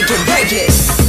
break it, break it.